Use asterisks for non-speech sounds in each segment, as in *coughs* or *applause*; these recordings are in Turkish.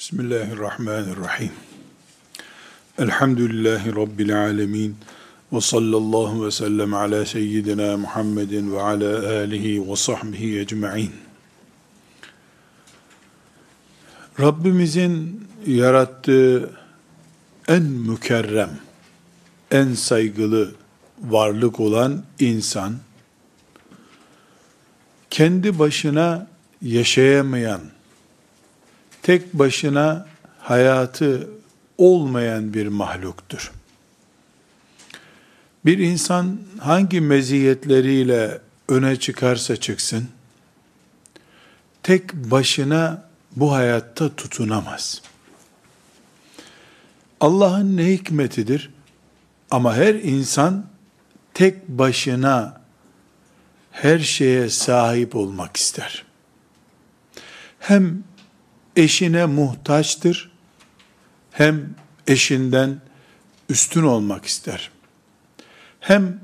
Bismillahirrahmanirrahim. Elhamdülillahi Rabbil alemin. Ve sallallahu ve sellem ala seyyidina Muhammedin ve ala alihi ve sahbihi ecma'in. Rabbimizin yarattığı en mükerrem, en saygılı varlık olan insan, kendi başına yaşayamayan, tek başına hayatı olmayan bir mahluktur. Bir insan hangi meziyetleriyle öne çıkarsa çıksın, tek başına bu hayatta tutunamaz. Allah'ın ne hikmetidir? Ama her insan tek başına her şeye sahip olmak ister. Hem eşine muhtaçtır, hem eşinden üstün olmak ister. Hem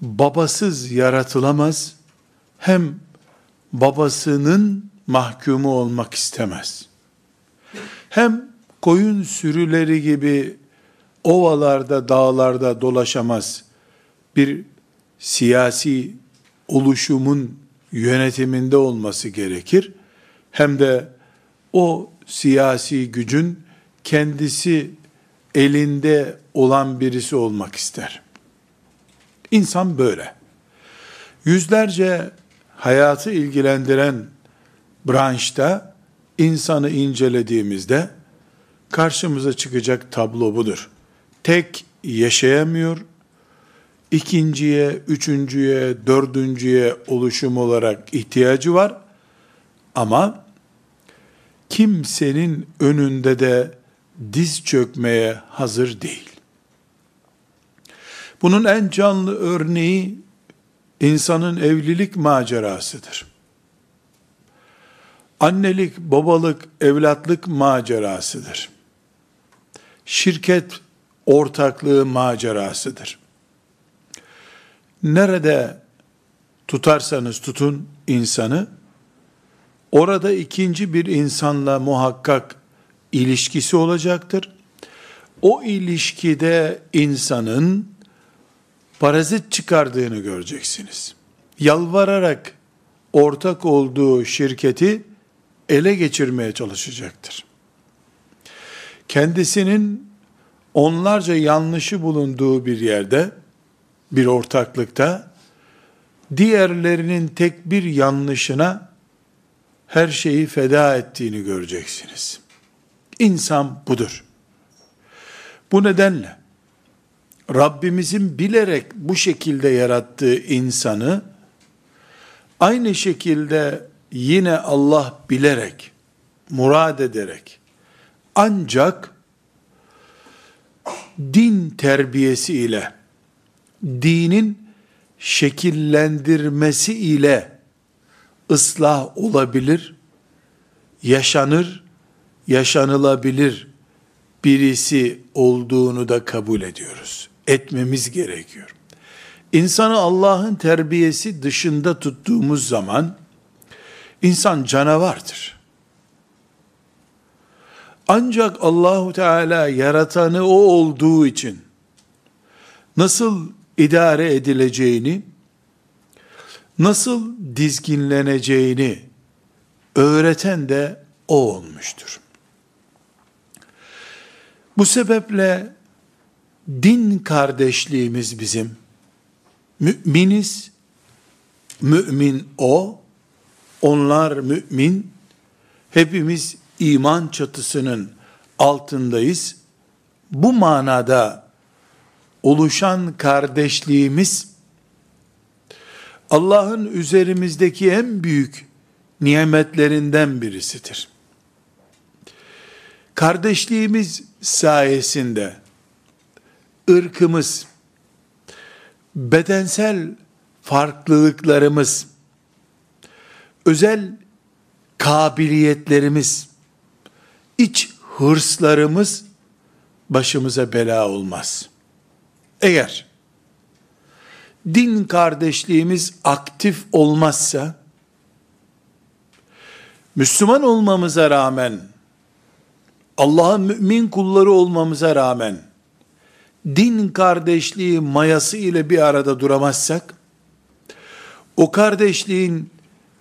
babasız yaratılamaz, hem babasının mahkumu olmak istemez. Hem koyun sürüleri gibi ovalarda, dağlarda dolaşamaz. Bir siyasi oluşumun yönetiminde olması gerekir. Hem de o siyasi gücün kendisi elinde olan birisi olmak ister. İnsan böyle. Yüzlerce hayatı ilgilendiren branşta insanı incelediğimizde karşımıza çıkacak tablo budur. Tek yaşayamıyor, ikinciye, üçüncüye, dördüncüye oluşum olarak ihtiyacı var. Ama kimsenin önünde de diz çökmeye hazır değil. Bunun en canlı örneği insanın evlilik macerasıdır. Annelik, babalık, evlatlık macerasıdır. Şirket ortaklığı macerasıdır. Nerede tutarsanız tutun insanı, orada ikinci bir insanla muhakkak ilişkisi olacaktır. O ilişkide insanın parazit çıkardığını göreceksiniz. Yalvararak ortak olduğu şirketi ele geçirmeye çalışacaktır. Kendisinin onlarca yanlışı bulunduğu bir yerde, bir ortaklıkta, diğerlerinin tek bir yanlışına her şeyi feda ettiğini göreceksiniz. İnsan budur. Bu nedenle Rabbimizin bilerek bu şekilde yarattığı insanı aynı şekilde yine Allah bilerek, murad ederek ancak din terbiyesi ile dinin şekillendirmesi ile ıslah olabilir, yaşanır, yaşanılabilir birisi olduğunu da kabul ediyoruz. Etmemiz gerekiyor. İnsanı Allah'ın terbiyesi dışında tuttuğumuz zaman insan canavardır. Ancak Allahu Teala yaratanı o olduğu için nasıl idare edileceğini, nasıl dizginleneceğini öğreten de o olmuştur. Bu sebeple din kardeşliğimiz bizim müminiz, mümin o, onlar mümin, hepimiz iman çatısının altındayız. Bu manada oluşan kardeşliğimiz Allah'ın üzerimizdeki en büyük nimetlerinden birisidir. Kardeşliğimiz sayesinde ırkımız, bedensel farklılıklarımız, özel kabiliyetlerimiz, iç hırslarımız başımıza bela olmaz. Eğer din kardeşliğimiz aktif olmazsa, Müslüman olmamıza rağmen Allah'ın mümin kulları olmamıza rağmen din kardeşliği mayası ile bir arada duramazsak o kardeşliğin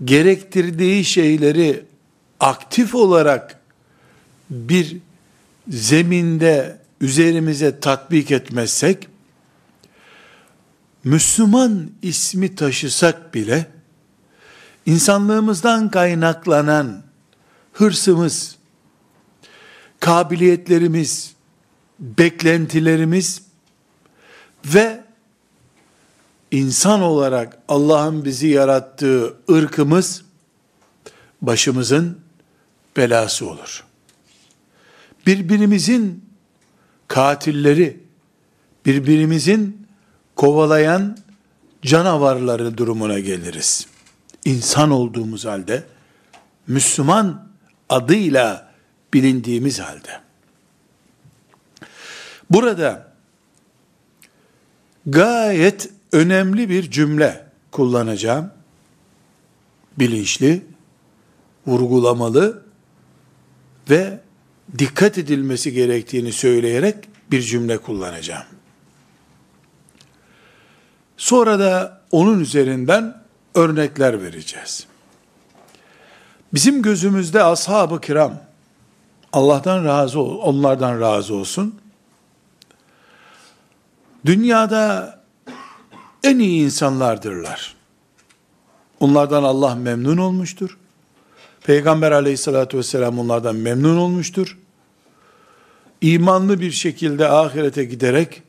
gerektirdiği şeyleri aktif olarak bir zeminde üzerimize tatbik etmezsek Müslüman ismi taşısak bile insanlığımızdan kaynaklanan hırsımız, kabiliyetlerimiz, beklentilerimiz ve insan olarak Allah'ın bizi yarattığı ırkımız başımızın belası olur. Birbirimizin katilleri, birbirimizin kovalayan canavarları durumuna geliriz. İnsan olduğumuz halde, Müslüman adıyla bilindiğimiz halde. Burada gayet önemli bir cümle kullanacağım. Bilinçli, vurgulamalı ve dikkat edilmesi gerektiğini söyleyerek bir cümle kullanacağım. Sonra da onun üzerinden örnekler vereceğiz. Bizim gözümüzde ashab-ı kiram, Allah'tan razı ol, onlardan razı olsun. Dünyada en iyi insanlardırlar. Onlardan Allah memnun olmuştur. Peygamber aleyhissalatü vesselam onlardan memnun olmuştur. İmanlı bir şekilde ahirete giderek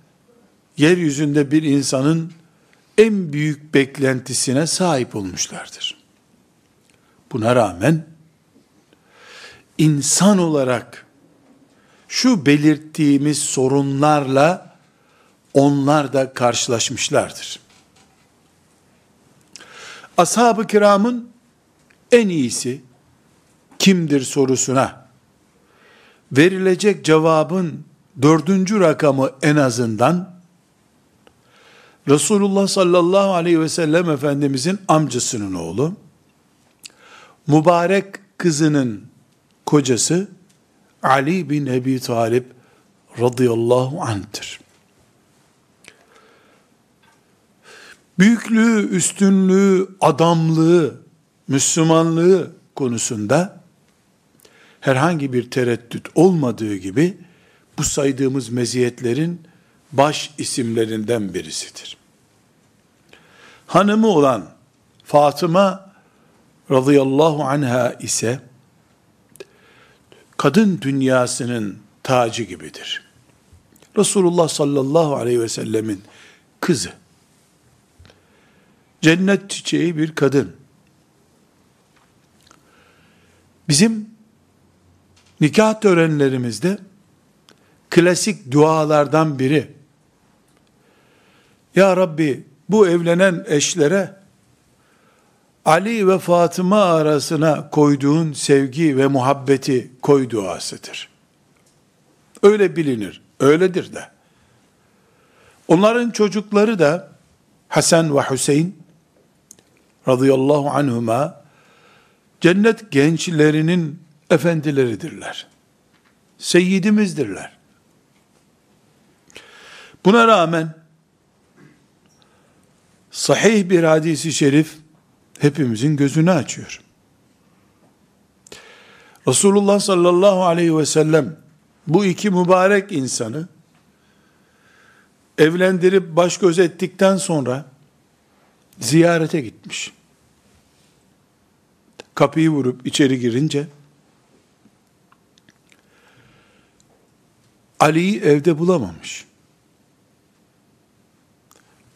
yeryüzünde bir insanın en büyük beklentisine sahip olmuşlardır. Buna rağmen insan olarak şu belirttiğimiz sorunlarla onlar da karşılaşmışlardır. Ashab-ı kiramın en iyisi kimdir sorusuna verilecek cevabın dördüncü rakamı en azından Resulullah sallallahu aleyhi ve sellem Efendimizin amcasının oğlu, mübarek kızının kocası Ali bin Ebi Talib radıyallahu anh'tır. Büyüklüğü, üstünlüğü, adamlığı, Müslümanlığı konusunda herhangi bir tereddüt olmadığı gibi bu saydığımız meziyetlerin baş isimlerinden birisidir. Hanımı olan Fatıma radıyallahu anha ise kadın dünyasının tacı gibidir. Resulullah sallallahu aleyhi ve sellemin kızı. Cennet çiçeği bir kadın. Bizim nikah törenlerimizde klasik dualardan biri Ya Rabbi bu evlenen eşlere Ali ve Fatıma arasına koyduğun sevgi ve muhabbeti koy duasıdır. Öyle bilinir, öyledir de. Onların çocukları da Hasan ve Hüseyin radıyallahu anhuma cennet gençlerinin efendileridirler. Seyyidimizdirler. Buna rağmen sahih bir hadisi şerif hepimizin gözünü açıyor. Resulullah sallallahu aleyhi ve sellem bu iki mübarek insanı evlendirip baş göz ettikten sonra ziyarete gitmiş. Kapıyı vurup içeri girince Ali'yi evde bulamamış.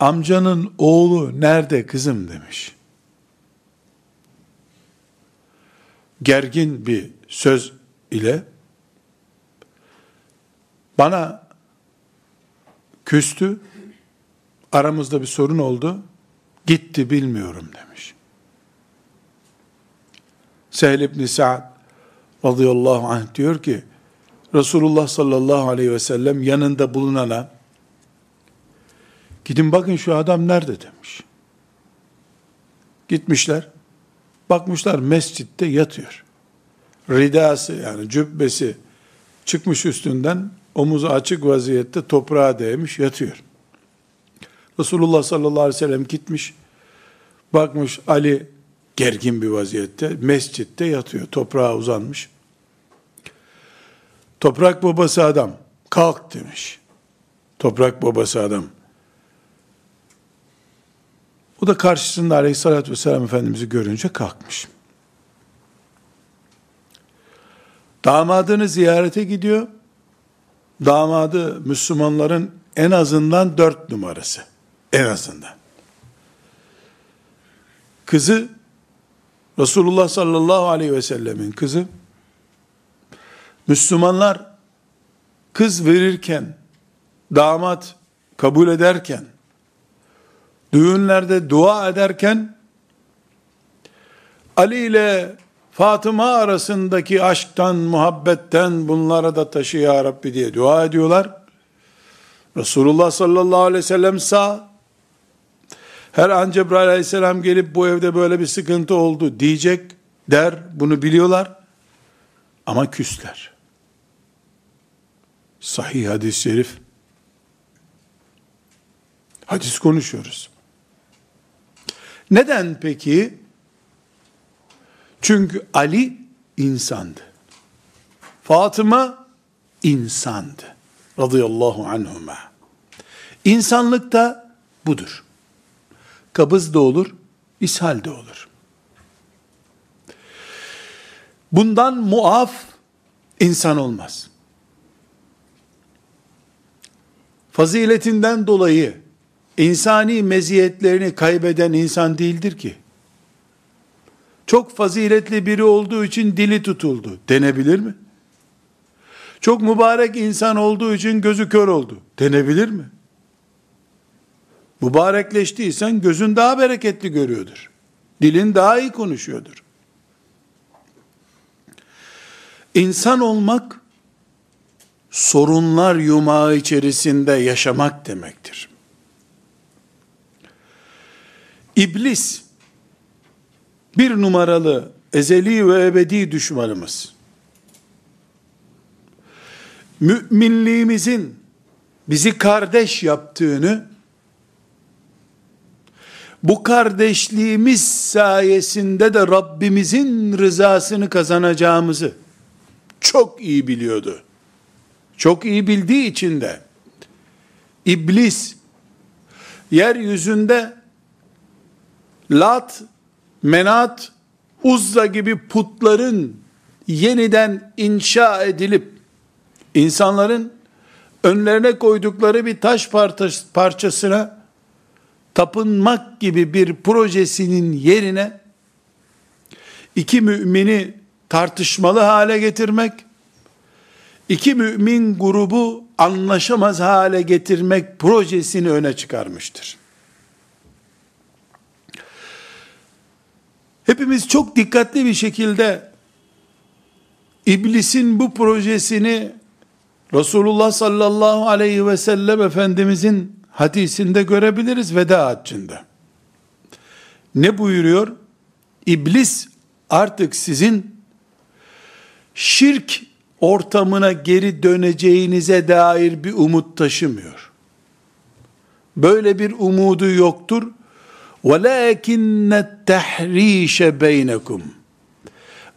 Amcanın oğlu nerede kızım demiş. Gergin bir söz ile bana küstü, aramızda bir sorun oldu, gitti bilmiyorum demiş. Sehl ibn Sa'd radıyallahu anh diyor ki, Resulullah sallallahu aleyhi ve sellem yanında bulunana, gidin bakın şu adam nerede demiş. Gitmişler, bakmışlar mescitte yatıyor. Ridası yani cübbesi çıkmış üstünden omuzu açık vaziyette toprağa değmiş yatıyor. Resulullah sallallahu aleyhi ve sellem gitmiş. Bakmış Ali gergin bir vaziyette mescitte yatıyor. Toprağa uzanmış. Toprak babası adam kalk demiş. Toprak babası adam. O da karşısında aleyhissalatü vesselam Efendimiz'i görünce kalkmış. Damadını ziyarete gidiyor. Damadı Müslümanların en azından dört numarası. En azından. Kızı Resulullah sallallahu aleyhi ve sellemin kızı Müslümanlar kız verirken damat kabul ederken düğünlerde dua ederken Ali ile Fatıma arasındaki aşktan, muhabbetten bunlara da taşı ya Rabbi diye dua ediyorlar. Resulullah sallallahu aleyhi ve sellem sağ. Her an Cebrail aleyhisselam gelip bu evde böyle bir sıkıntı oldu diyecek der. Bunu biliyorlar. Ama küsler. Sahih hadis-i şerif. Hadis konuşuyoruz. Neden peki? Çünkü Ali insandı. Fatıma insandı. Radıyallahu anhuma. İnsanlık da budur. Kabız da olur, ishal de olur. Bundan muaf insan olmaz. Faziletinden dolayı insani meziyetlerini kaybeden insan değildir ki. Çok faziletli biri olduğu için dili tutuldu denebilir mi? Çok mübarek insan olduğu için gözü kör oldu denebilir mi? Mübarekleştiysen gözün daha bereketli görüyordur. Dilin daha iyi konuşuyordur. İnsan olmak sorunlar yumağı içerisinde yaşamak demektir. İblis bir numaralı ezeli ve ebedi düşmanımız. Müminliğimizin bizi kardeş yaptığını bu kardeşliğimiz sayesinde de Rabbimizin rızasını kazanacağımızı çok iyi biliyordu. Çok iyi bildiği için de iblis yeryüzünde Lat, Menat, Uzza gibi putların yeniden inşa edilip insanların önlerine koydukları bir taş parçasına tapınmak gibi bir projesinin yerine iki mümini tartışmalı hale getirmek, iki mümin grubu anlaşamaz hale getirmek projesini öne çıkarmıştır. Hepimiz çok dikkatli bir şekilde iblisin bu projesini Resulullah sallallahu aleyhi ve sellem Efendimizin hadisinde görebiliriz veda haccında. Ne buyuruyor? İblis artık sizin şirk ortamına geri döneceğinize dair bir umut taşımıyor. Böyle bir umudu yoktur. وَلَاكِنَّ التَّحْرِيشَ بَيْنَكُمْ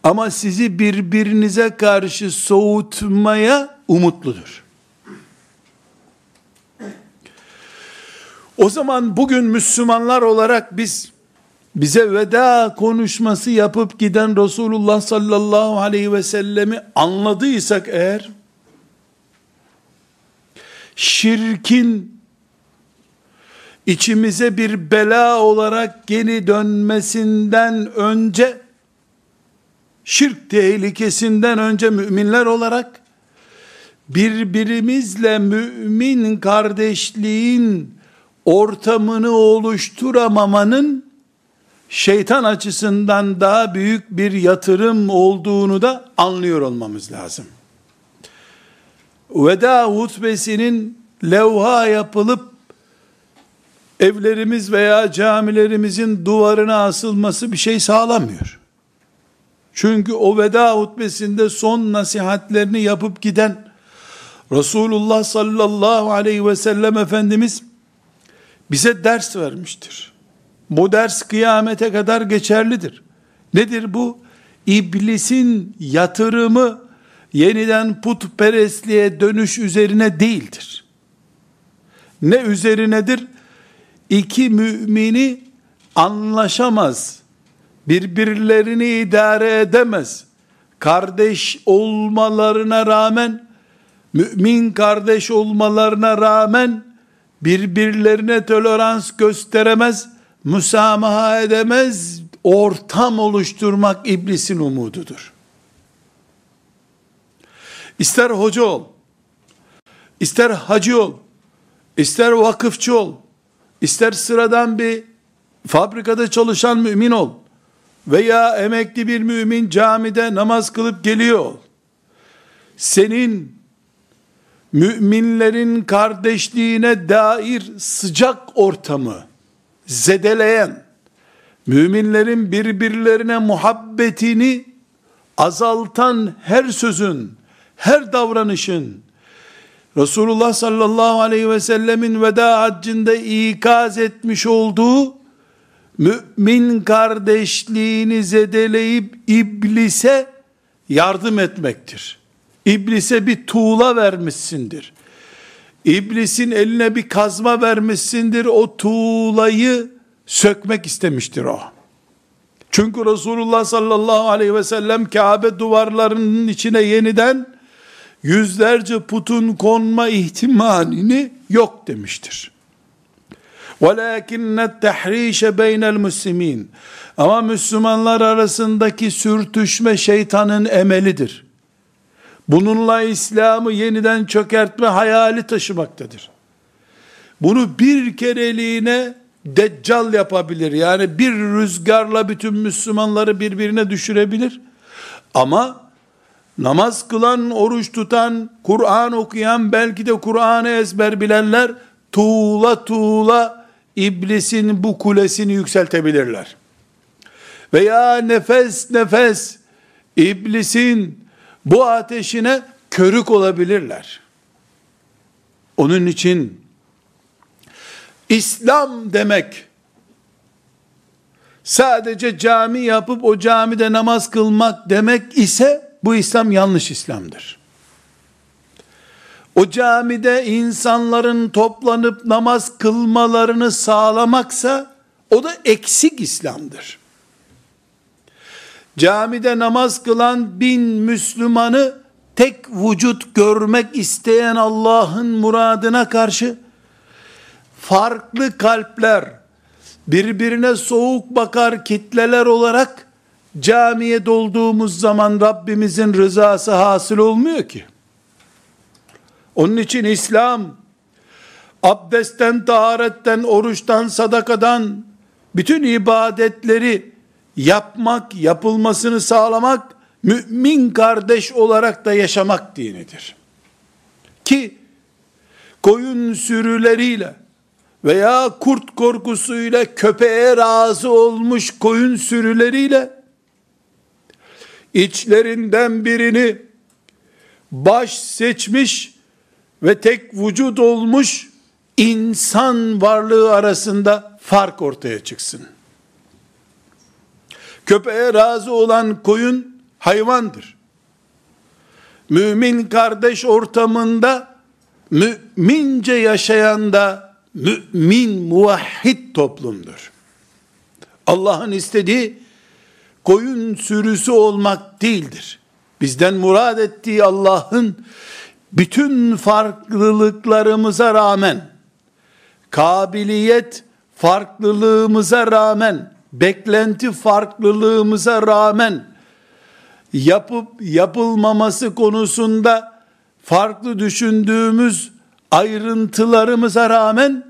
Ama sizi birbirinize karşı soğutmaya umutludur. O zaman bugün Müslümanlar olarak biz bize veda konuşması yapıp giden Resulullah sallallahu aleyhi ve sellemi anladıysak eğer şirkin içimize bir bela olarak geri dönmesinden önce şirk tehlikesinden önce müminler olarak birbirimizle mümin kardeşliğin ortamını oluşturamamanın şeytan açısından daha büyük bir yatırım olduğunu da anlıyor olmamız lazım. Veda hutbesinin levha yapılıp evlerimiz veya camilerimizin duvarına asılması bir şey sağlamıyor. Çünkü o veda hutbesinde son nasihatlerini yapıp giden Resulullah sallallahu aleyhi ve sellem Efendimiz bize ders vermiştir. Bu ders kıyamete kadar geçerlidir. Nedir bu? İblisin yatırımı yeniden putperestliğe dönüş üzerine değildir. Ne üzerinedir? İki mümini anlaşamaz, birbirlerini idare edemez, kardeş olmalarına rağmen, mümin kardeş olmalarına rağmen, birbirlerine tolerans gösteremez, müsamaha edemez, ortam oluşturmak iblisin umududur. İster hoca ol, ister hacı ol, ister vakıfçı ol, ister sıradan bir fabrikada çalışan mümin ol veya emekli bir mümin camide namaz kılıp geliyor. Senin müminlerin kardeşliğine dair sıcak ortamı zedeleyen, müminlerin birbirlerine muhabbetini azaltan her sözün, her davranışın, Resulullah sallallahu aleyhi ve sellemin veda haccında ikaz etmiş olduğu mümin kardeşliğini zedeleyip iblise yardım etmektir. İblise bir tuğla vermişsindir. İblisin eline bir kazma vermişsindir. O tuğlayı sökmek istemiştir o. Çünkü Resulullah sallallahu aleyhi ve sellem Kabe duvarlarının içine yeniden yüzlerce putun konma ihtimalini yok demiştir. وَلَاكِنَّ التَّحْرِيشَ بَيْنَ الْمُسْلِمِينَ Ama Müslümanlar arasındaki sürtüşme şeytanın emelidir. Bununla İslam'ı yeniden çökertme hayali taşımaktadır. Bunu bir kereliğine deccal yapabilir. Yani bir rüzgarla bütün Müslümanları birbirine düşürebilir. Ama namaz kılan, oruç tutan, Kur'an okuyan, belki de Kur'an'ı ezber bilenler tuğla tuğla iblisin bu kulesini yükseltebilirler. Veya nefes nefes iblisin bu ateşine körük olabilirler. Onun için İslam demek sadece cami yapıp o camide namaz kılmak demek ise bu İslam yanlış İslam'dır. O camide insanların toplanıp namaz kılmalarını sağlamaksa o da eksik İslam'dır. Camide namaz kılan bin Müslümanı tek vücut görmek isteyen Allah'ın muradına karşı farklı kalpler, birbirine soğuk bakar kitleler olarak camiye dolduğumuz zaman Rabbimizin rızası hasıl olmuyor ki. Onun için İslam abdestten, taharetten, oruçtan, sadakadan bütün ibadetleri yapmak, yapılmasını sağlamak mümin kardeş olarak da yaşamak dinidir. Ki koyun sürüleriyle veya kurt korkusuyla köpeğe razı olmuş koyun sürüleriyle içlerinden birini baş seçmiş ve tek vücut olmuş insan varlığı arasında fark ortaya çıksın. Köpeğe razı olan koyun hayvandır. Mümin kardeş ortamında mümince yaşayan da mümin muvahhid toplumdur. Allah'ın istediği koyun sürüsü olmak değildir. Bizden murad ettiği Allah'ın bütün farklılıklarımıza rağmen kabiliyet farklılığımıza rağmen beklenti farklılığımıza rağmen yapıp yapılmaması konusunda farklı düşündüğümüz ayrıntılarımıza rağmen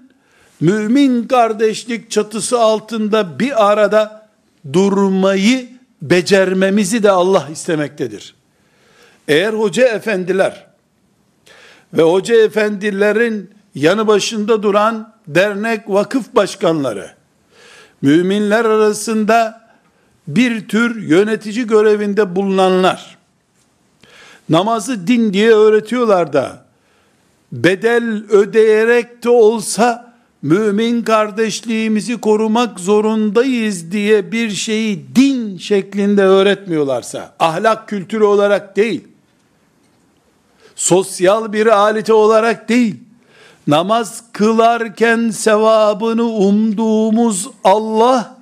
mümin kardeşlik çatısı altında bir arada durmayı becermemizi de Allah istemektedir. Eğer hoca efendiler ve hoca efendilerin yanı başında duran dernek vakıf başkanları müminler arasında bir tür yönetici görevinde bulunanlar, namazı din diye öğretiyorlar da, bedel ödeyerek de olsa, mümin kardeşliğimizi korumak zorundayız diye bir şeyi din şeklinde öğretmiyorlarsa, ahlak kültürü olarak değil, sosyal bir aleti olarak değil, namaz kılarken sevabını umduğumuz Allah,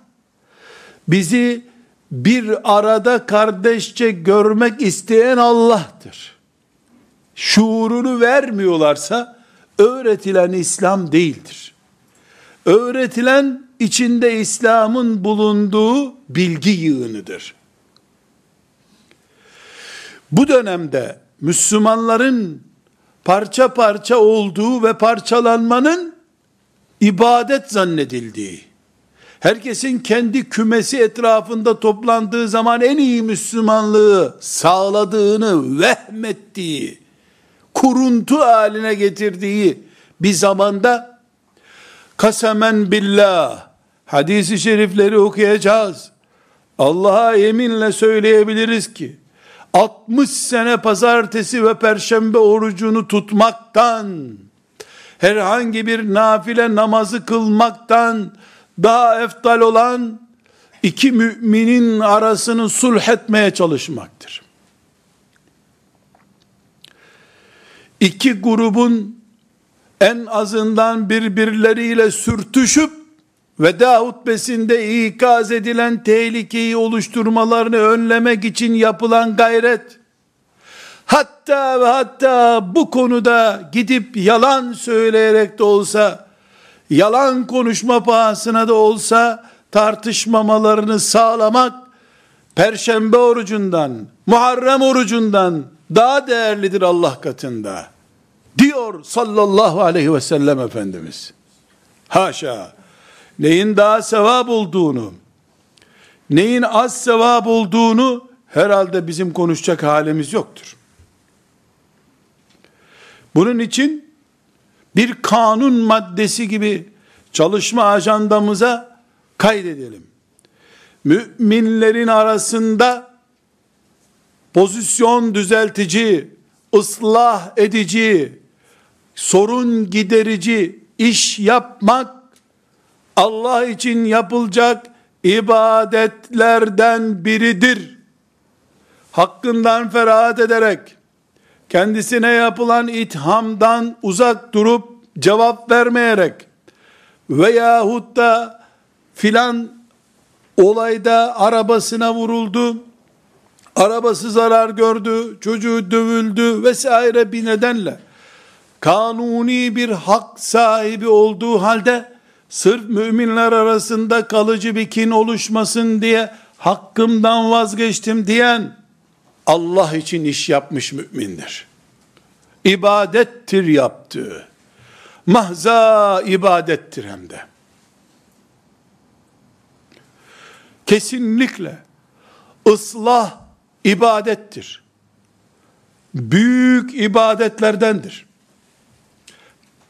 bizi bir arada kardeşçe görmek isteyen Allah'tır. Şuurunu vermiyorlarsa, öğretilen İslam değildir. Öğretilen içinde İslam'ın bulunduğu bilgi yığınıdır. Bu dönemde Müslümanların parça parça olduğu ve parçalanmanın ibadet zannedildiği, herkesin kendi kümesi etrafında toplandığı zaman en iyi Müslümanlığı sağladığını vehmettiği, kuruntu haline getirdiği bir zamanda kasemen billah hadisi şerifleri okuyacağız. Allah'a yeminle söyleyebiliriz ki 60 sene pazartesi ve perşembe orucunu tutmaktan, herhangi bir nafile namazı kılmaktan daha eftal olan iki müminin arasını sulh etmeye çalışmaktır. İki grubun en azından birbirleriyle sürtüşüp veda hutbesinde ikaz edilen tehlikeyi oluşturmalarını önlemek için yapılan gayret, hatta ve hatta bu konuda gidip yalan söyleyerek de olsa, yalan konuşma pahasına da olsa, tartışmamalarını sağlamak, Perşembe orucundan, Muharrem orucundan daha değerlidir Allah katında. Diyor sallallahu aleyhi ve sellem Efendimiz. Haşa neyin daha sevap olduğunu, neyin az sevap olduğunu herhalde bizim konuşacak halimiz yoktur. Bunun için bir kanun maddesi gibi çalışma ajandamıza kaydedelim. Müminlerin arasında pozisyon düzeltici, ıslah edici, sorun giderici iş yapmak Allah için yapılacak ibadetlerden biridir. Hakkından ferahat ederek, kendisine yapılan ithamdan uzak durup cevap vermeyerek veyahut da filan olayda arabasına vuruldu, arabası zarar gördü, çocuğu dövüldü vesaire bir nedenle kanuni bir hak sahibi olduğu halde sırf müminler arasında kalıcı bir kin oluşmasın diye hakkımdan vazgeçtim diyen Allah için iş yapmış mümindir. İbadettir yaptığı. Mahza ibadettir hem de. Kesinlikle ıslah ibadettir. Büyük ibadetlerdendir.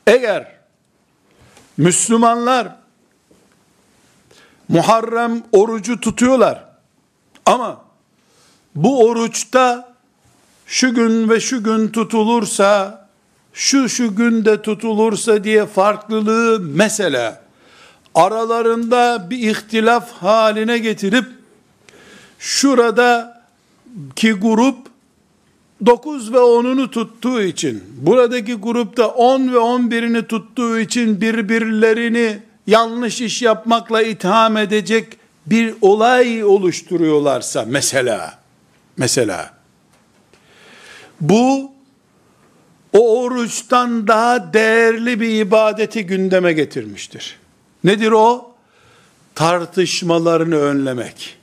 Eğer Müslümanlar Muharrem orucu tutuyorlar. Ama bu oruçta şu gün ve şu gün tutulursa, şu şu günde tutulursa diye farklılığı mesela aralarında bir ihtilaf haline getirip şurada ki grup 9 ve 10'unu tuttuğu için, buradaki grupta 10 ve 11'ini tuttuğu için birbirlerini yanlış iş yapmakla itham edecek bir olay oluşturuyorlarsa mesela, mesela, bu, o oruçtan daha değerli bir ibadeti gündeme getirmiştir. Nedir o? Tartışmalarını önlemek.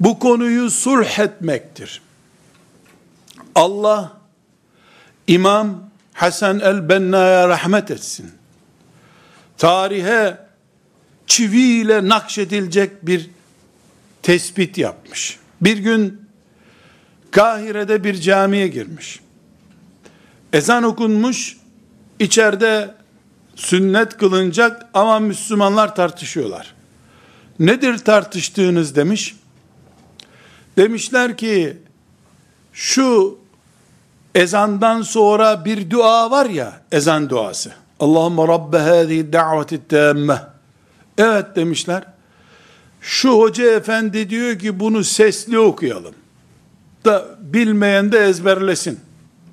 Bu konuyu sulh etmektir. Allah İmam Hasan el-Benna'ya rahmet etsin. Tarihe çiviyle nakşedilecek bir tespit yapmış. Bir gün Kahire'de bir camiye girmiş. Ezan okunmuş, içeride sünnet kılınacak ama Müslümanlar tartışıyorlar. Nedir tartıştığınız demiş. Demişler ki şu ezandan sonra bir dua var ya ezan duası. Allahümme Rabbe hâzihi da'veti tâmme. Evet demişler. Şu hoca efendi diyor ki bunu sesli okuyalım. Da bilmeyen de ezberlesin.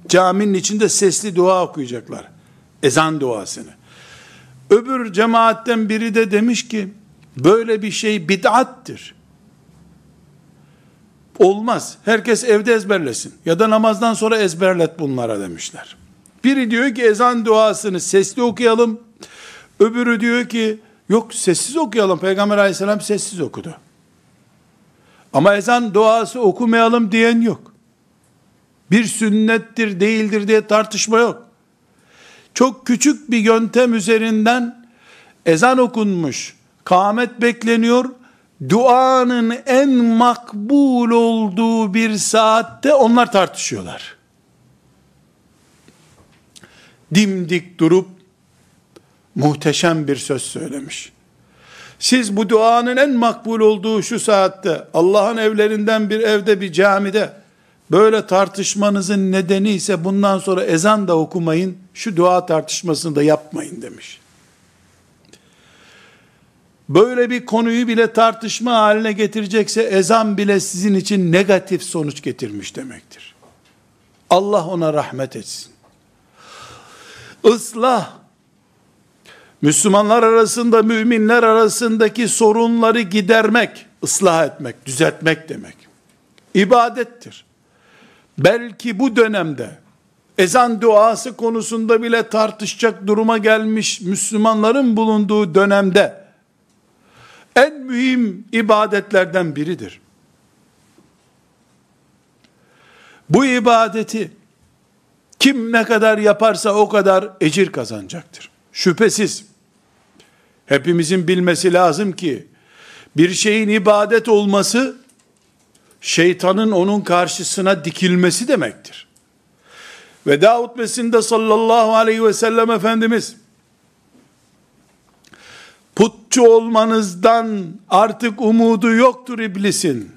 Caminin içinde sesli dua okuyacaklar. Ezan duasını. Öbür cemaatten biri de demiş ki böyle bir şey bid'attir. Olmaz. Herkes evde ezberlesin. Ya da namazdan sonra ezberlet bunlara demişler. Biri diyor ki ezan duasını sesli okuyalım. Öbürü diyor ki yok sessiz okuyalım. Peygamber aleyhisselam sessiz okudu. Ama ezan duası okumayalım diyen yok. Bir sünnettir değildir diye tartışma yok. Çok küçük bir yöntem üzerinden ezan okunmuş, kâmet bekleniyor, duanın en makbul olduğu bir saatte onlar tartışıyorlar. Dimdik durup muhteşem bir söz söylemiş. Siz bu duanın en makbul olduğu şu saatte Allah'ın evlerinden bir evde bir camide böyle tartışmanızın nedeni ise bundan sonra ezan da okumayın, şu dua tartışmasını da yapmayın demiş böyle bir konuyu bile tartışma haline getirecekse ezan bile sizin için negatif sonuç getirmiş demektir. Allah ona rahmet etsin. Islah, Müslümanlar arasında, müminler arasındaki sorunları gidermek, ıslah etmek, düzeltmek demek. İbadettir. Belki bu dönemde ezan duası konusunda bile tartışacak duruma gelmiş Müslümanların bulunduğu dönemde en mühim ibadetlerden biridir. Bu ibadeti kim ne kadar yaparsa o kadar ecir kazanacaktır. Şüphesiz hepimizin bilmesi lazım ki bir şeyin ibadet olması şeytanın onun karşısına dikilmesi demektir. Veda hutbesinde sallallahu aleyhi ve sellem Efendimiz putçu olmanızdan artık umudu yoktur iblisin.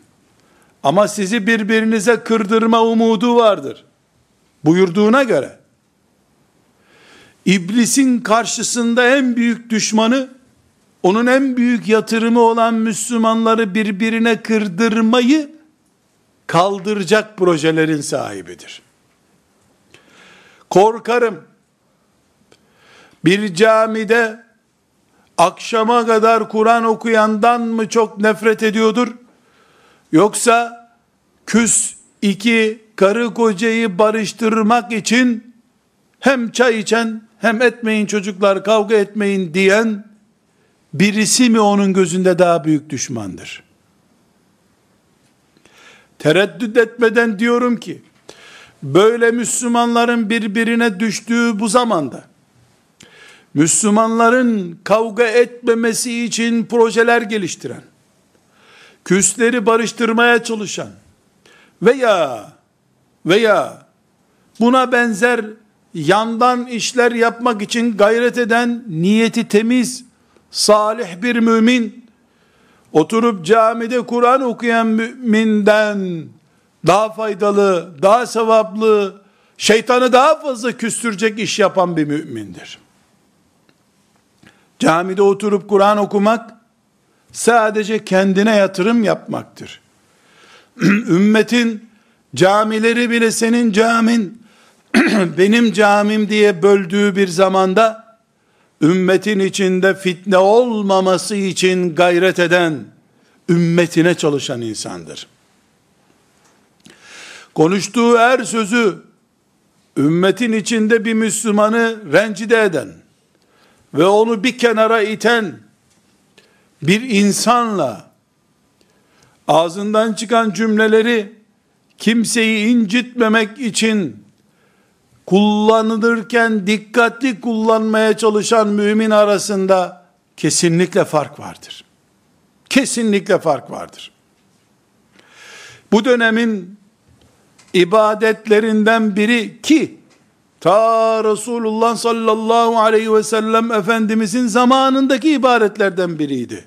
Ama sizi birbirinize kırdırma umudu vardır. Buyurduğuna göre, iblisin karşısında en büyük düşmanı, onun en büyük yatırımı olan Müslümanları birbirine kırdırmayı kaldıracak projelerin sahibidir. Korkarım, bir camide akşama kadar Kur'an okuyandan mı çok nefret ediyordur? Yoksa küs iki karı kocayı barıştırmak için hem çay içen hem etmeyin çocuklar kavga etmeyin diyen birisi mi onun gözünde daha büyük düşmandır? Tereddüt etmeden diyorum ki böyle Müslümanların birbirine düştüğü bu zamanda Müslümanların kavga etmemesi için projeler geliştiren, küsleri barıştırmaya çalışan veya veya buna benzer yandan işler yapmak için gayret eden niyeti temiz, salih bir mümin oturup camide Kur'an okuyan müminden daha faydalı, daha sevaplı, şeytanı daha fazla küstürecek iş yapan bir mümindir. Camide oturup Kur'an okumak sadece kendine yatırım yapmaktır. *clears throat* Ümmetin camileri bile senin camin *clears throat* benim camim diye böldüğü bir zamanda ümmetin içinde fitne olmaması için gayret eden ümmetine çalışan insandır. Konuştuğu her sözü ümmetin içinde bir Müslümanı rencide eden, ve onu bir kenara iten bir insanla ağzından çıkan cümleleri kimseyi incitmemek için kullanılırken dikkatli kullanmaya çalışan mümin arasında kesinlikle fark vardır. Kesinlikle fark vardır. Bu dönemin ibadetlerinden biri ki ta Resulullah sallallahu aleyhi ve sellem Efendimizin zamanındaki ibadetlerden biriydi.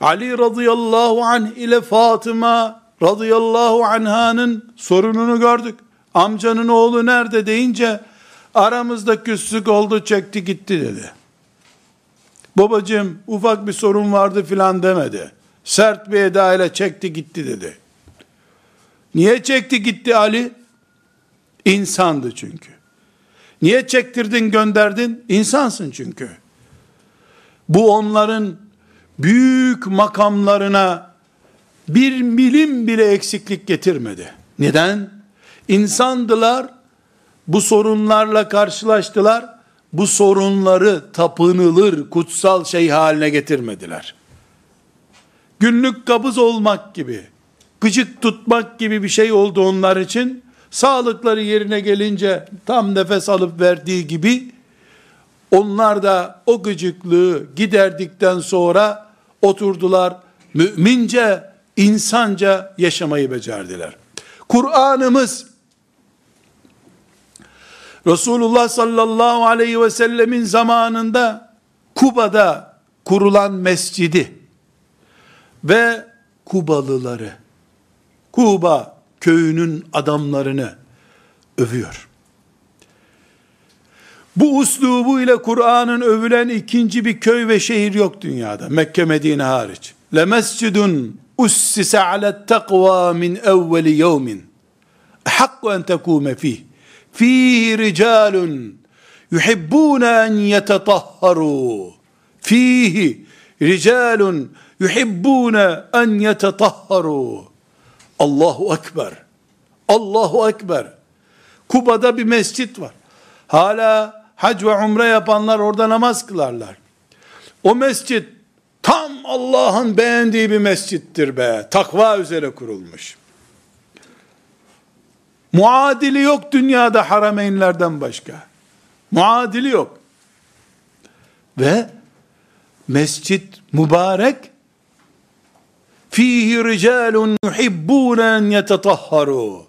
Ali radıyallahu anh ile Fatıma radıyallahu anhanın sorununu gördük. Amcanın oğlu nerede deyince aramızda küslük oldu çekti gitti dedi. Babacığım ufak bir sorun vardı filan demedi. Sert bir eda ile çekti gitti dedi. Niye çekti gitti Ali? İnsandı çünkü. Niye çektirdin gönderdin? İnsansın çünkü. Bu onların büyük makamlarına bir milim bile eksiklik getirmedi. Neden? İnsandılar, bu sorunlarla karşılaştılar, bu sorunları tapınılır, kutsal şey haline getirmediler. Günlük kabız olmak gibi, gıcık tutmak gibi bir şey oldu onlar için, sağlıkları yerine gelince tam nefes alıp verdiği gibi, onlar da o gıcıklığı giderdikten sonra oturdular, mümince, insanca yaşamayı becerdiler. Kur'an'ımız Resulullah sallallahu aleyhi ve sellemin zamanında Kuba'da kurulan mescidi ve Kubalıları, Kuba köyünün adamlarını övüyor. Bu uslubu ile Kur'an'ın övülen ikinci bir köy ve şehir yok dünyada. Mekke, Medine hariç. Le mescidun ussise ala takva min evveli yevmin. Hakku en tekume fih. Fihi ricalun yuhibbune en yetetahharu. Fihi ricalun yuhibbune en yetetahharu. Allahu Ekber. Allahu Ekber. Kuba'da bir mescit var. Hala hac ve umre yapanlar orada namaz kılarlar. O mescit tam Allah'ın beğendiği bir mescittir be. Takva üzere kurulmuş. Muadili yok dünyada harameynlerden başka. Muadili yok. Ve mescit mübarek fihi ricalun yuhibbun en yetetahharu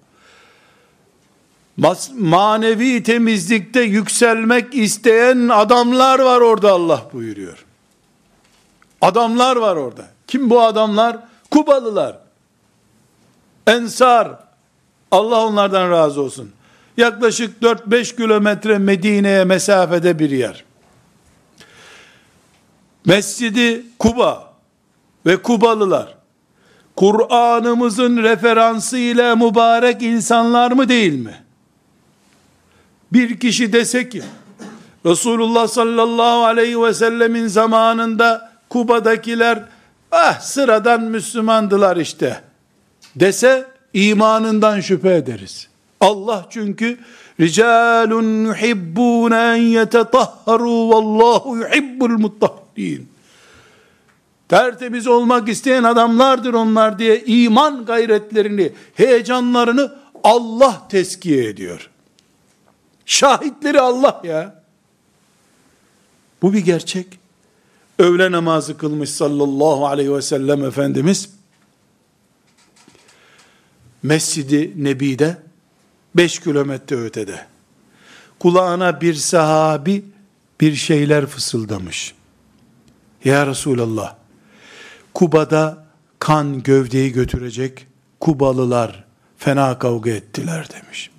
manevi temizlikte yükselmek isteyen adamlar var orada Allah buyuruyor. Adamlar var orada. Kim bu adamlar? Kubalılar. Ensar. Allah onlardan razı olsun. Yaklaşık 4-5 kilometre Medine'ye mesafede bir yer. Mescidi Kuba ve Kubalılar Kur'an'ımızın referansı ile mübarek insanlar mı değil mi? Bir kişi dese ki Resulullah sallallahu aleyhi ve sellemin zamanında Kuba'dakiler ah sıradan Müslümandılar işte dese imanından şüphe ederiz. Allah çünkü ricalun yuhibbun en yetetahharu vallahu yuhibbul muttahhirin. Tertemiz olmak isteyen adamlardır onlar diye iman gayretlerini, heyecanlarını Allah teskiye ediyor. Şahitleri Allah ya. Bu bir gerçek. Öğle namazı kılmış sallallahu aleyhi ve sellem Efendimiz. Mescidi Nebi'de 5 kilometre ötede. Kulağına bir sahabi bir şeyler fısıldamış. Ya Resulallah, Kuba'da kan gövdeyi götürecek Kubalılar fena kavga ettiler demiş.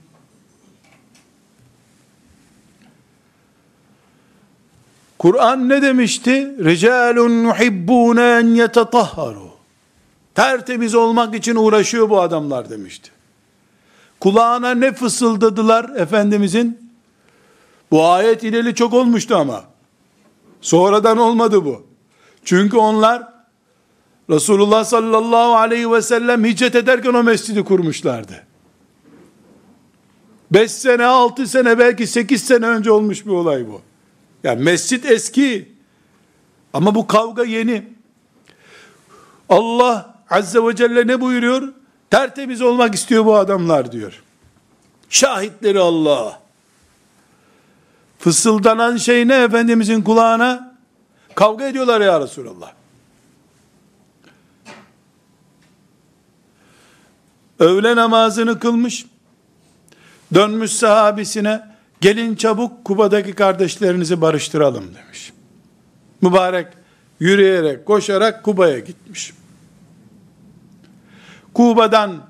Kur'an ne demişti? Ricalun yuhibbune en yetetahharu. Tertemiz olmak için uğraşıyor bu adamlar demişti. Kulağına ne fısıldadılar Efendimizin? Bu ayet ileri çok olmuştu ama. Sonradan olmadı bu. Çünkü onlar Resulullah sallallahu aleyhi ve sellem hicret ederken o mescidi kurmuşlardı. Beş sene, altı sene, belki sekiz sene önce olmuş bir olay bu. Yani mescit eski. Ama bu kavga yeni. Allah Azze ve Celle ne buyuruyor? Tertemiz olmak istiyor bu adamlar diyor. Şahitleri Allah. Fısıldanan şey ne Efendimizin kulağına? Kavga ediyorlar ya Resulallah. Öğle namazını kılmış. Dönmüş sahabisine gelin çabuk Kuba'daki kardeşlerinizi barıştıralım demiş. Mübarek yürüyerek, koşarak Kuba'ya gitmiş. Kuba'dan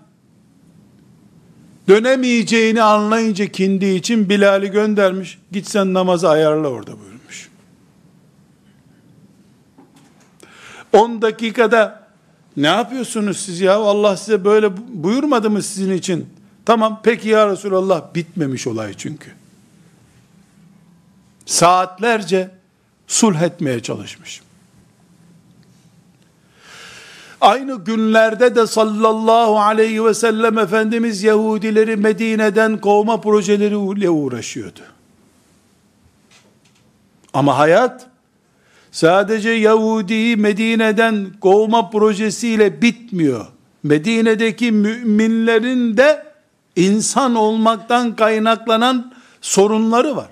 dönemeyeceğini anlayınca kindi için Bilal'i göndermiş. Gitsen namazı ayarla orada buyurmuş. 10 dakikada ne yapıyorsunuz siz ya? Allah size böyle buyurmadı mı sizin için? Tamam peki ya Resulallah bitmemiş olay çünkü. Saatlerce sulh etmeye çalışmış. Aynı günlerde de sallallahu aleyhi ve sellem Efendimiz Yahudileri Medine'den kovma projeleriyle uğraşıyordu. Ama hayat sadece Yahudi'yi Medine'den kovma projesiyle bitmiyor. Medine'deki müminlerin de insan olmaktan kaynaklanan sorunları var.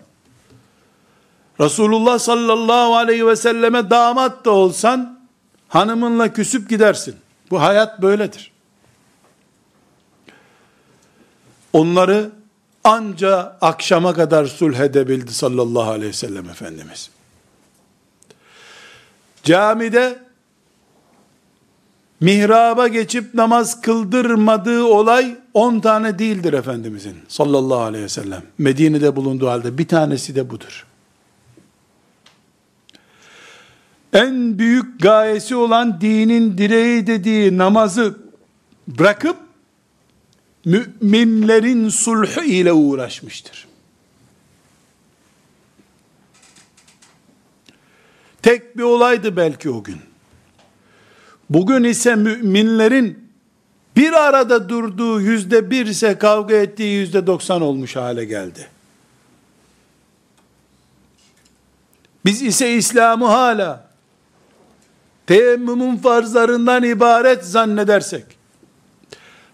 Resulullah sallallahu aleyhi ve selleme damat da olsan, hanımınla küsüp gidersin. Bu hayat böyledir. Onları anca akşama kadar sulh edebildi sallallahu aleyhi ve sellem Efendimiz. Camide mihraba geçip namaz kıldırmadığı olay 10 tane değildir Efendimizin sallallahu aleyhi ve sellem. Medine'de bulunduğu halde bir tanesi de budur. En büyük gayesi olan dinin direği dediği namazı bırakıp müminlerin sulhu ile uğraşmıştır. Tek bir olaydı belki o gün. Bugün ise müminlerin bir arada durduğu yüzde bir ise kavga ettiği yüzde doksan olmuş hale geldi. Biz ise İslam'ı hala teyemmümün farzlarından ibaret zannedersek,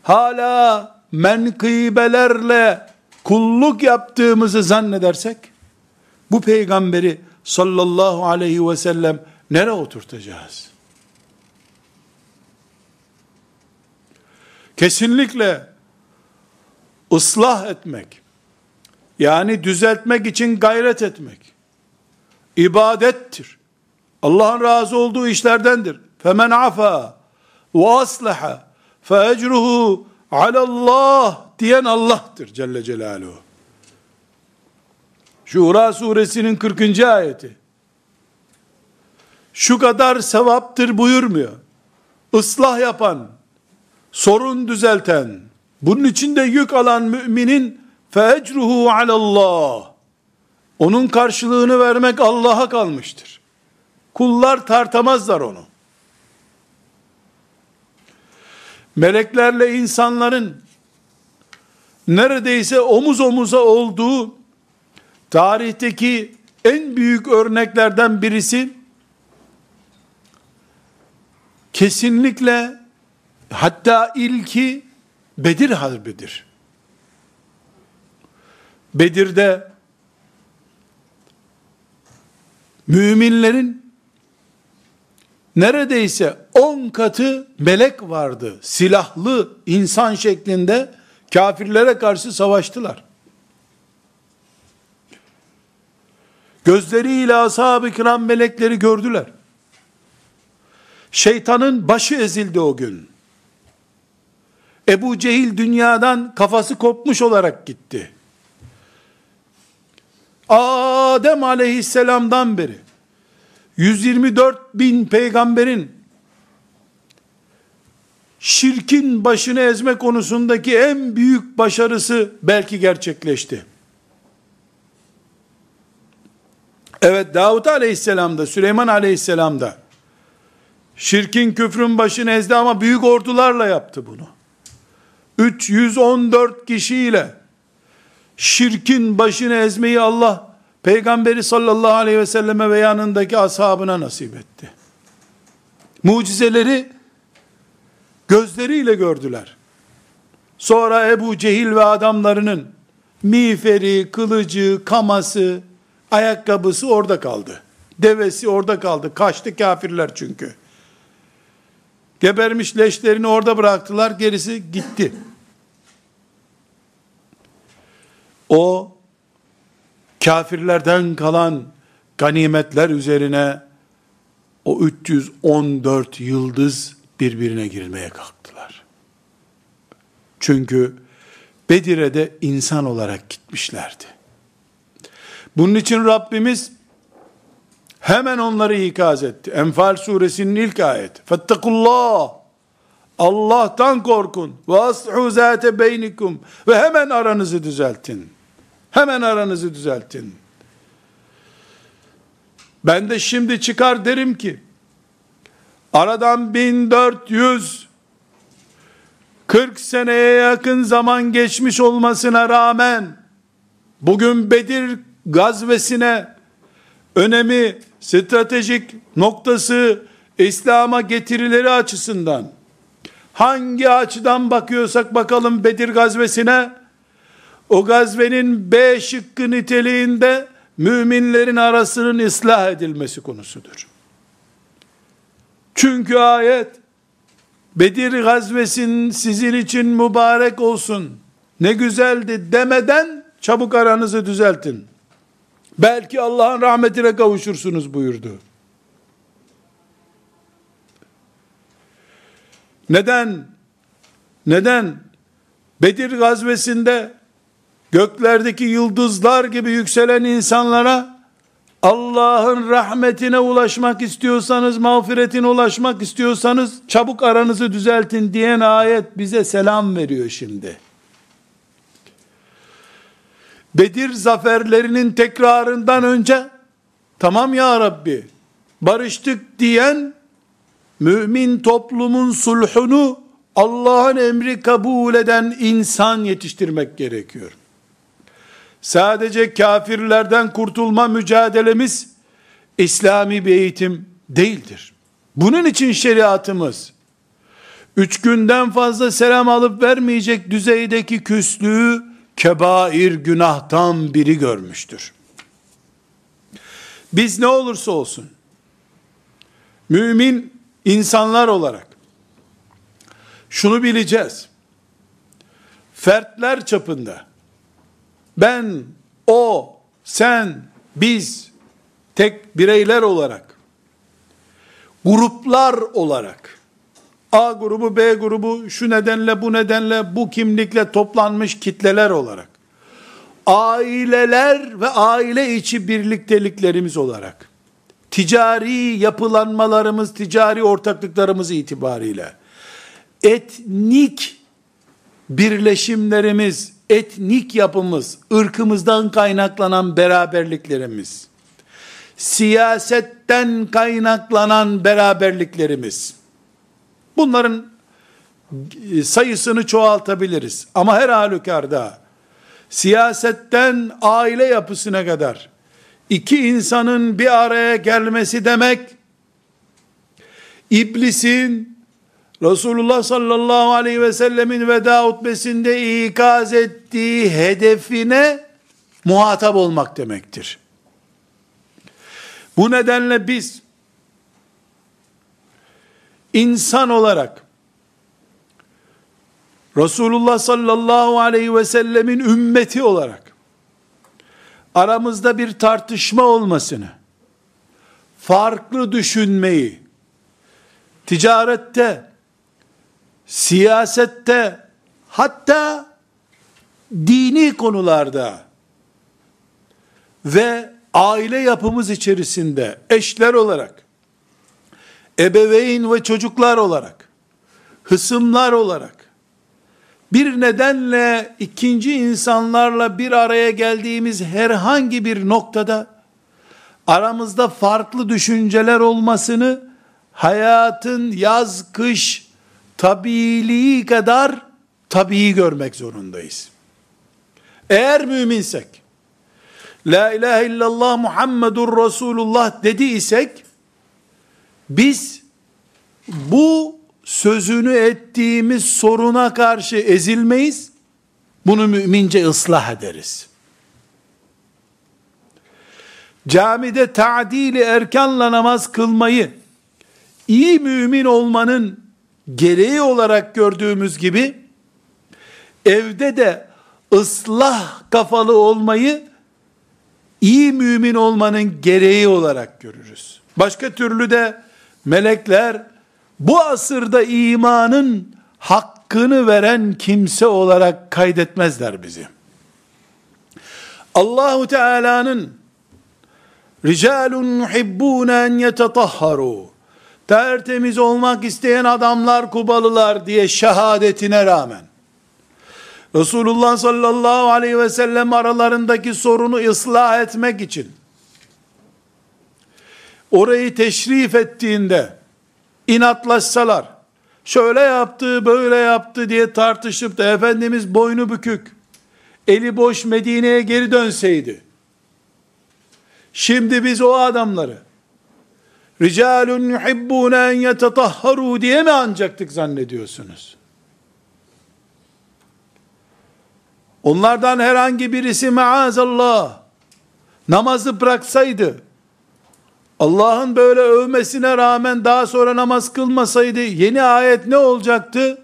hala menkıbelerle kulluk yaptığımızı zannedersek, bu peygamberi sallallahu aleyhi ve sellem nereye oturtacağız? kesinlikle ıslah etmek, yani düzeltmek için gayret etmek, ibadettir. Allah'ın razı olduğu işlerdendir. Afa ve aslaha fe ecruhu alallah diyen Allah'tır Celle Celaluhu. Şura suresinin 40. ayeti. Şu kadar sevaptır buyurmuyor. Islah yapan, sorun düzelten, bunun içinde yük alan müminin feecruhu alallah. Onun karşılığını vermek Allah'a kalmıştır. Kullar tartamazlar onu. Meleklerle insanların neredeyse omuz omuza olduğu tarihteki en büyük örneklerden birisi kesinlikle Hatta ilki Bedir Harbi'dir. Bedir'de müminlerin neredeyse on katı melek vardı. Silahlı insan şeklinde kafirlere karşı savaştılar. Gözleriyle ashab-ı kiram melekleri gördüler. Şeytanın başı ezildi o gün. Ebu Cehil dünyadan kafası kopmuş olarak gitti. Adem aleyhisselamdan beri 124 bin peygamberin şirkin başını ezme konusundaki en büyük başarısı belki gerçekleşti. Evet Davut aleyhisselamda, Süleyman aleyhisselamda şirkin küfrün başını ezdi ama büyük ordularla yaptı bunu. 314 kişiyle şirkin başını ezmeyi Allah Peygamberi sallallahu aleyhi ve selleme ve yanındaki ashabına nasip etti. Mucizeleri gözleriyle gördüler. Sonra Ebu Cehil ve adamlarının miğferi, kılıcı, kaması, ayakkabısı orada kaldı. Devesi orada kaldı. Kaçtı kafirler çünkü. Gebermiş leşlerini orada bıraktılar, gerisi gitti. O kafirlerden kalan ganimetler üzerine o 314 yıldız birbirine girmeye kalktılar. Çünkü Bedir'e de insan olarak gitmişlerdi. Bunun için Rabbimiz hemen onları ikaz etti. Enfal suresinin ilk ayeti. Fettakullah. Allah'tan korkun. Ve ashu zate beynikum. Ve hemen aranızı düzeltin. Hemen aranızı düzeltin. Ben de şimdi çıkar derim ki, aradan 1400 40 seneye yakın zaman geçmiş olmasına rağmen bugün Bedir gazvesine önemi, stratejik noktası, İslam'a getirileri açısından hangi açıdan bakıyorsak bakalım Bedir gazvesine o gazvenin B şıkkı niteliğinde müminlerin arasının ıslah edilmesi konusudur. Çünkü ayet Bedir gazvesin sizin için mübarek olsun. Ne güzeldi demeden çabuk aranızı düzeltin. Belki Allah'ın rahmetine kavuşursunuz buyurdu. Neden? Neden? Bedir gazvesinde göklerdeki yıldızlar gibi yükselen insanlara Allah'ın rahmetine ulaşmak istiyorsanız, mağfiretine ulaşmak istiyorsanız çabuk aranızı düzeltin diyen ayet bize selam veriyor şimdi. Bedir zaferlerinin tekrarından önce tamam ya Rabbi barıştık diyen mümin toplumun sulhunu Allah'ın emri kabul eden insan yetiştirmek gerekiyor. Sadece kafirlerden kurtulma mücadelemiz İslami bir eğitim değildir. Bunun için şeriatımız üç günden fazla selam alıp vermeyecek düzeydeki küslüğü kebair günahtan biri görmüştür. Biz ne olursa olsun mümin insanlar olarak şunu bileceğiz. Fertler çapında ben, o, sen, biz tek bireyler olarak gruplar olarak A grubu, B grubu şu nedenle bu nedenle bu kimlikle toplanmış kitleler olarak. Aileler ve aile içi birlikteliklerimiz olarak. Ticari yapılanmalarımız, ticari ortaklıklarımız itibariyle. Etnik birleşimlerimiz, etnik yapımız, ırkımızdan kaynaklanan beraberliklerimiz, siyasetten kaynaklanan beraberliklerimiz, bunların sayısını çoğaltabiliriz. Ama her halükarda, siyasetten aile yapısına kadar, iki insanın bir araya gelmesi demek, iblisin Resulullah sallallahu aleyhi ve sellemin veda hutbesinde ikaz ettiği hedefine muhatap olmak demektir. Bu nedenle biz insan olarak Resulullah sallallahu aleyhi ve sellemin ümmeti olarak aramızda bir tartışma olmasını, farklı düşünmeyi, ticarette, siyasette, hatta dini konularda ve aile yapımız içerisinde eşler olarak, ebeveyn ve çocuklar olarak, hısımlar olarak, bir nedenle ikinci insanlarla bir araya geldiğimiz herhangi bir noktada aramızda farklı düşünceler olmasını hayatın yaz kış tabiiliği kadar tabii görmek zorundayız. Eğer müminsek, La ilahe illallah Muhammedur Resulullah dediysek, biz bu sözünü ettiğimiz soruna karşı ezilmeyiz, bunu mümince ıslah ederiz. Camide ta'dili erkanla namaz kılmayı, iyi mümin olmanın gereği olarak gördüğümüz gibi, evde de ıslah kafalı olmayı, iyi mümin olmanın gereği olarak görürüz. Başka türlü de melekler bu asırda imanın hakkını veren kimse olarak kaydetmezler bizi. Allahu Teala'nın Ricalun yuhibbun en yetetahharu tertemiz olmak isteyen adamlar kubalılar diye şehadetine rağmen Resulullah sallallahu aleyhi ve sellem aralarındaki sorunu ıslah etmek için orayı teşrif ettiğinde inatlaşsalar, şöyle yaptı, böyle yaptı diye tartışıp da Efendimiz boynu bükük, eli boş Medine'ye geri dönseydi, şimdi biz o adamları, ricalun yuhibbune en yetetahharu diye mi ancaktık zannediyorsunuz? Onlardan herhangi birisi maazallah namazı bıraksaydı, Allah'ın böyle övmesine rağmen daha sonra namaz kılmasaydı yeni ayet ne olacaktı?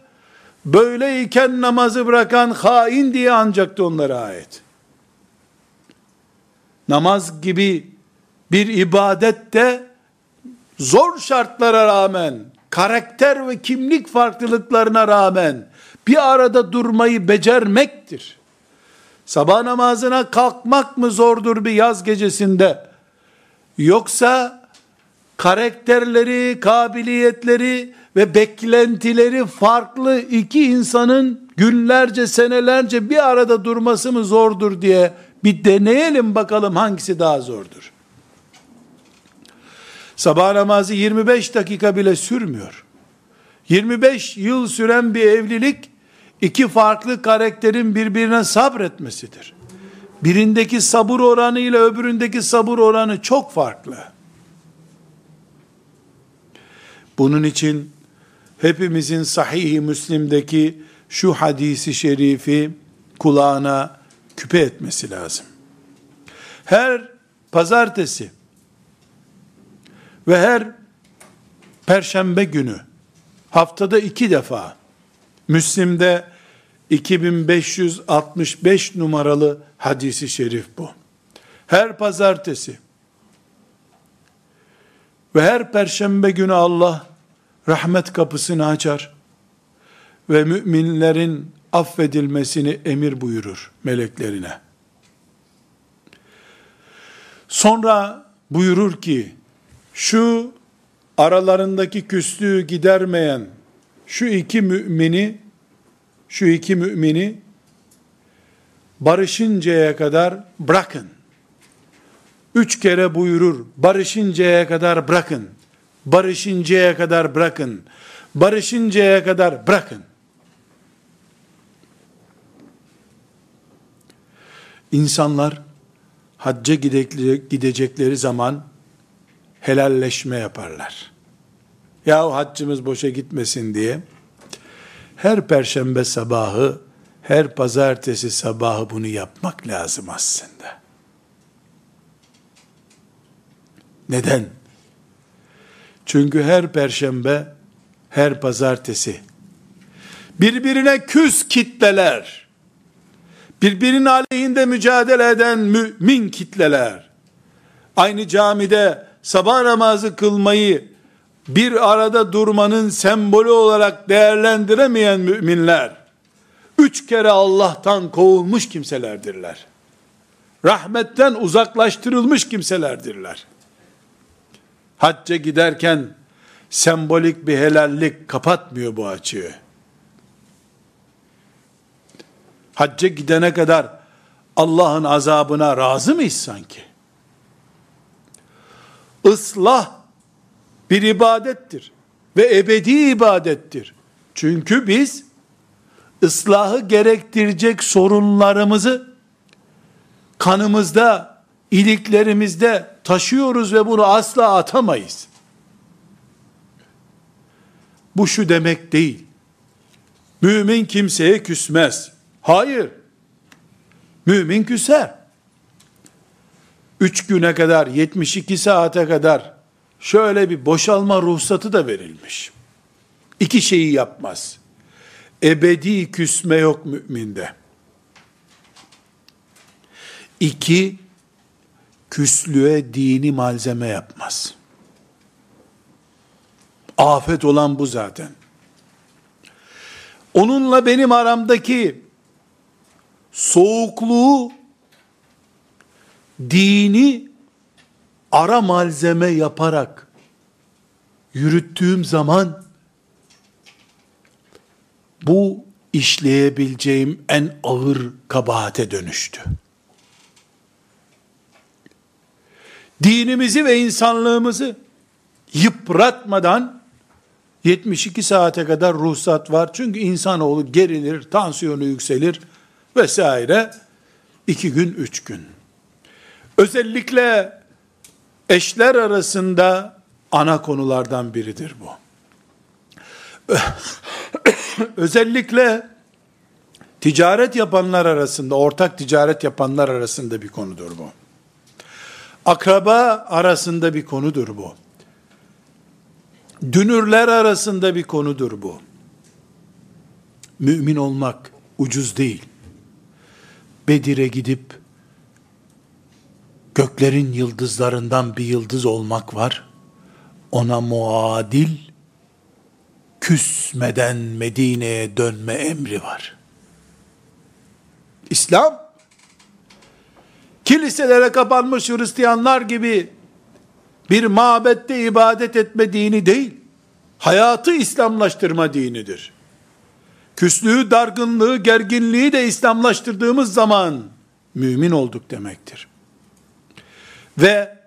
Böyleyken namazı bırakan hain diye ancaktı onlara ayet. Namaz gibi bir ibadet de zor şartlara rağmen, karakter ve kimlik farklılıklarına rağmen bir arada durmayı becermektir. Sabah namazına kalkmak mı zordur bir yaz gecesinde? Yoksa karakterleri, kabiliyetleri ve beklentileri farklı iki insanın günlerce, senelerce bir arada durması mı zordur diye bir deneyelim bakalım hangisi daha zordur. Sabah namazı 25 dakika bile sürmüyor. 25 yıl süren bir evlilik iki farklı karakterin birbirine sabretmesidir. Birindeki sabır oranı ile öbüründeki sabır oranı çok farklı. Bunun için hepimizin sahih-i Müslim'deki şu hadisi şerifi kulağına küpe etmesi lazım. Her pazartesi ve her perşembe günü haftada iki defa Müslim'de 2565 numaralı hadisi şerif bu. Her pazartesi ve her perşembe günü Allah rahmet kapısını açar ve müminlerin affedilmesini emir buyurur meleklerine. Sonra buyurur ki şu aralarındaki küslüğü gidermeyen şu iki mümini şu iki mümini barışıncaya kadar bırakın. Üç kere buyurur, barışıncaya kadar bırakın. Barışıncaya kadar bırakın. Barışıncaya kadar bırakın. İnsanlar hacca gidecekleri zaman helalleşme yaparlar. Ya haccımız boşa gitmesin diye her perşembe sabahı, her pazartesi sabahı bunu yapmak lazım aslında. Neden? Çünkü her perşembe, her pazartesi birbirine küs kitleler, birbirinin aleyhinde mücadele eden mümin kitleler, aynı camide sabah namazı kılmayı bir arada durmanın sembolü olarak değerlendiremeyen müminler, üç kere Allah'tan kovulmuş kimselerdirler. Rahmetten uzaklaştırılmış kimselerdirler. Hacca giderken sembolik bir helallik kapatmıyor bu açığı. Hacca gidene kadar Allah'ın azabına razı mıyız sanki? Islah bir ibadettir ve ebedi ibadettir. Çünkü biz ıslahı gerektirecek sorunlarımızı kanımızda, iliklerimizde taşıyoruz ve bunu asla atamayız. Bu şu demek değil. Mümin kimseye küsmez. Hayır. Mümin küser. Üç güne kadar, 72 saate kadar şöyle bir boşalma ruhsatı da verilmiş. İki şeyi yapmaz. Ebedi küsme yok müminde. İki, küslüğe dini malzeme yapmaz. Afet olan bu zaten. Onunla benim aramdaki soğukluğu dini ara malzeme yaparak yürüttüğüm zaman bu işleyebileceğim en ağır kabahate dönüştü. Dinimizi ve insanlığımızı yıpratmadan 72 saate kadar ruhsat var. Çünkü insanoğlu gerilir, tansiyonu yükselir vesaire. iki gün, üç gün. Özellikle eşler arasında ana konulardan biridir bu. *coughs* Özellikle ticaret yapanlar arasında, ortak ticaret yapanlar arasında bir konudur bu. Akraba arasında bir konudur bu. Dünürler arasında bir konudur bu. Mümin olmak ucuz değil. Bedir'e gidip göklerin yıldızlarından bir yıldız olmak var. Ona muadil küsmeden Medine'ye dönme emri var. İslam kiliselere kapanmış Hristiyanlar gibi bir mabette ibadet etme dini değil, hayatı İslamlaştırma dinidir. Küslüğü, dargınlığı, gerginliği de İslamlaştırdığımız zaman mümin olduk demektir. Ve